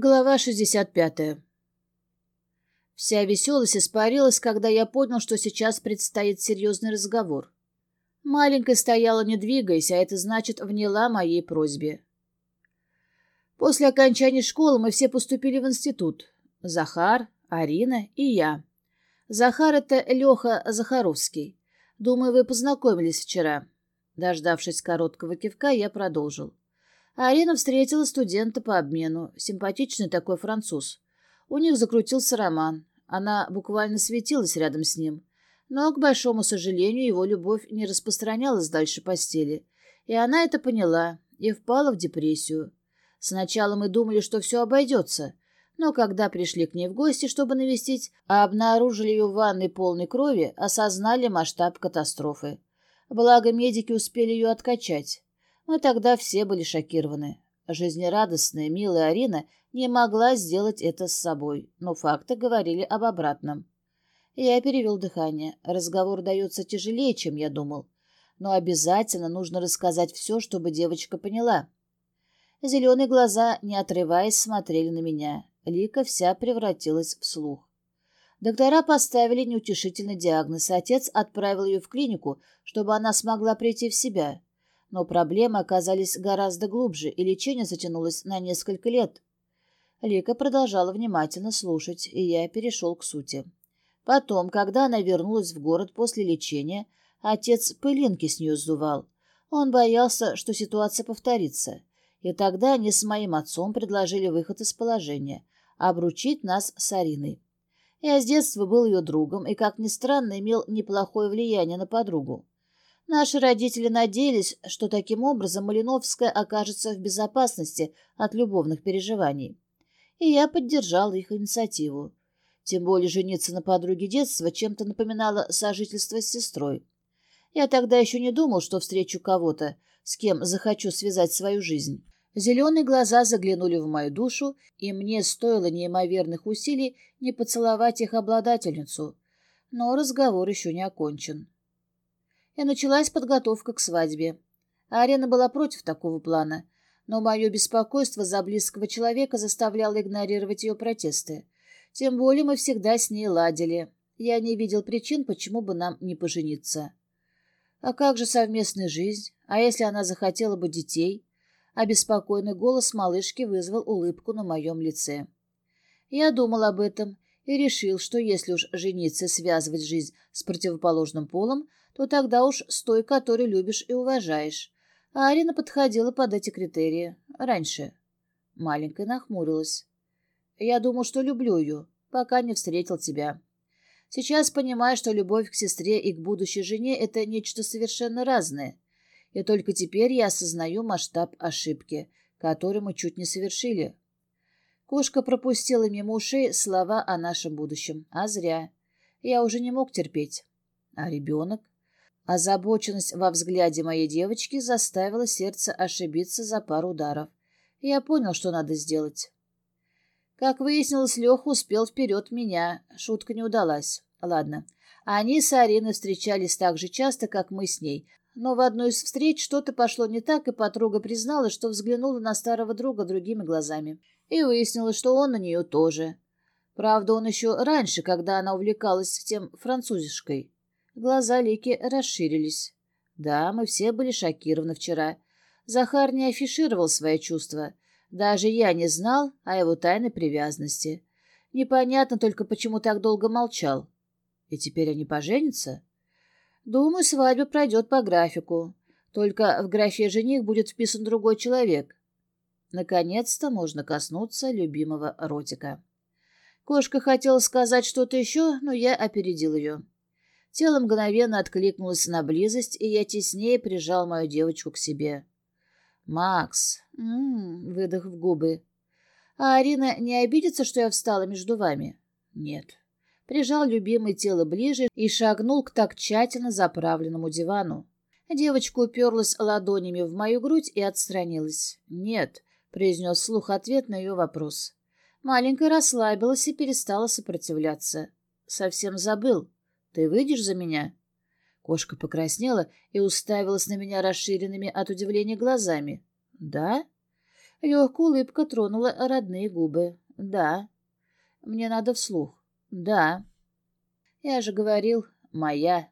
Глава 65. Вся веселость испарилась, когда я понял, что сейчас предстоит серьезный разговор. Маленькая стояла, не двигаясь, а это значит, вняла моей просьбе. После окончания школы мы все поступили в институт. Захар, Арина и я. Захар — это Леха Захаровский. Думаю, вы познакомились вчера. Дождавшись короткого кивка, я продолжил. Арина встретила студента по обмену, симпатичный такой француз. У них закрутился роман. Она буквально светилась рядом с ним. Но, к большому сожалению, его любовь не распространялась дальше постели. И она это поняла и впала в депрессию. Сначала мы думали, что все обойдется, но когда пришли к ней в гости, чтобы навестить, а обнаружили ее в ванной полной крови, осознали масштаб катастрофы. Благо, медики успели ее откачать. Мы тогда все были шокированы. Жизнерадостная, милая Арина не могла сделать это с собой, но факты говорили об обратном. Я перевел дыхание. Разговор дается тяжелее, чем я думал. Но обязательно нужно рассказать все, чтобы девочка поняла. Зеленые глаза, не отрываясь, смотрели на меня. Лика вся превратилась в слух. Доктора поставили неутешительный диагноз, отец отправил ее в клинику, чтобы она смогла прийти в себя но проблемы оказались гораздо глубже, и лечение затянулось на несколько лет. Лика продолжала внимательно слушать, и я перешел к сути. Потом, когда она вернулась в город после лечения, отец пылинки с нее сдувал. Он боялся, что ситуация повторится. И тогда они с моим отцом предложили выход из положения — обручить нас с Ариной. Я с детства был ее другом и, как ни странно, имел неплохое влияние на подругу. Наши родители надеялись, что таким образом Малиновская окажется в безопасности от любовных переживаний. И я поддержал их инициативу. Тем более жениться на подруге детства чем-то напоминало сожительство с сестрой. Я тогда еще не думал, что встречу кого-то, с кем захочу связать свою жизнь. Зеленые глаза заглянули в мою душу, и мне стоило неимоверных усилий не поцеловать их обладательницу. Но разговор еще не окончен и началась подготовка к свадьбе. Арена была против такого плана, но мое беспокойство за близкого человека заставляло игнорировать ее протесты. Тем более мы всегда с ней ладили. Я не видел причин, почему бы нам не пожениться. А как же совместная жизнь? А если она захотела бы детей? А беспокойный голос малышки вызвал улыбку на моем лице. Я думал об этом и решил, что если уж жениться связывать жизнь с противоположным полом, то тогда уж с той, которую любишь и уважаешь. А Арина подходила под эти критерии. Раньше. Маленькая нахмурилась. Я думал, что люблю ее, пока не встретил тебя. Сейчас понимаю, что любовь к сестре и к будущей жене — это нечто совершенно разное. И только теперь я осознаю масштаб ошибки, которую мы чуть не совершили. Кошка пропустила мимо ушей слова о нашем будущем. А зря. Я уже не мог терпеть. А ребенок? Озабоченность во взгляде моей девочки заставила сердце ошибиться за пару ударов. Я понял, что надо сделать. Как выяснилось, Леха успел вперед меня. Шутка не удалась. Ладно. Они с Ариной встречались так же часто, как мы с ней. Но в одной из встреч что-то пошло не так, и подруга призналась, что взглянула на старого друга другими глазами. И выяснилось, что он на нее тоже. Правда, он еще раньше, когда она увлекалась тем французишкой. Глаза Лики расширились. Да, мы все были шокированы вчера. Захар не афишировал свои чувства. Даже я не знал о его тайной привязанности. Непонятно только, почему так долго молчал. И теперь они поженятся? Думаю, свадьба пройдет по графику. Только в графе «жених» будет вписан другой человек. Наконец-то можно коснуться любимого ротика. Кошка хотела сказать что-то еще, но я опередил ее. Тело мгновенно откликнулось на близость, и я теснее прижал мою девочку к себе. «Макс!» Выдох в губы. «А Арина не обидится, что я встала между вами?» «Нет». Прижал любимое тело ближе и шагнул к так тщательно заправленному дивану. Девочка уперлась ладонями в мою грудь и отстранилась. «Нет», — произнес слух ответ на ее вопрос. Маленькая расслабилась и перестала сопротивляться. «Совсем забыл. Ты выйдешь за меня?» Кошка покраснела и уставилась на меня расширенными от удивления глазами. «Да?» Легкая улыбка тронула родные губы. «Да». «Мне надо вслух». «Да». «Я же говорил, моя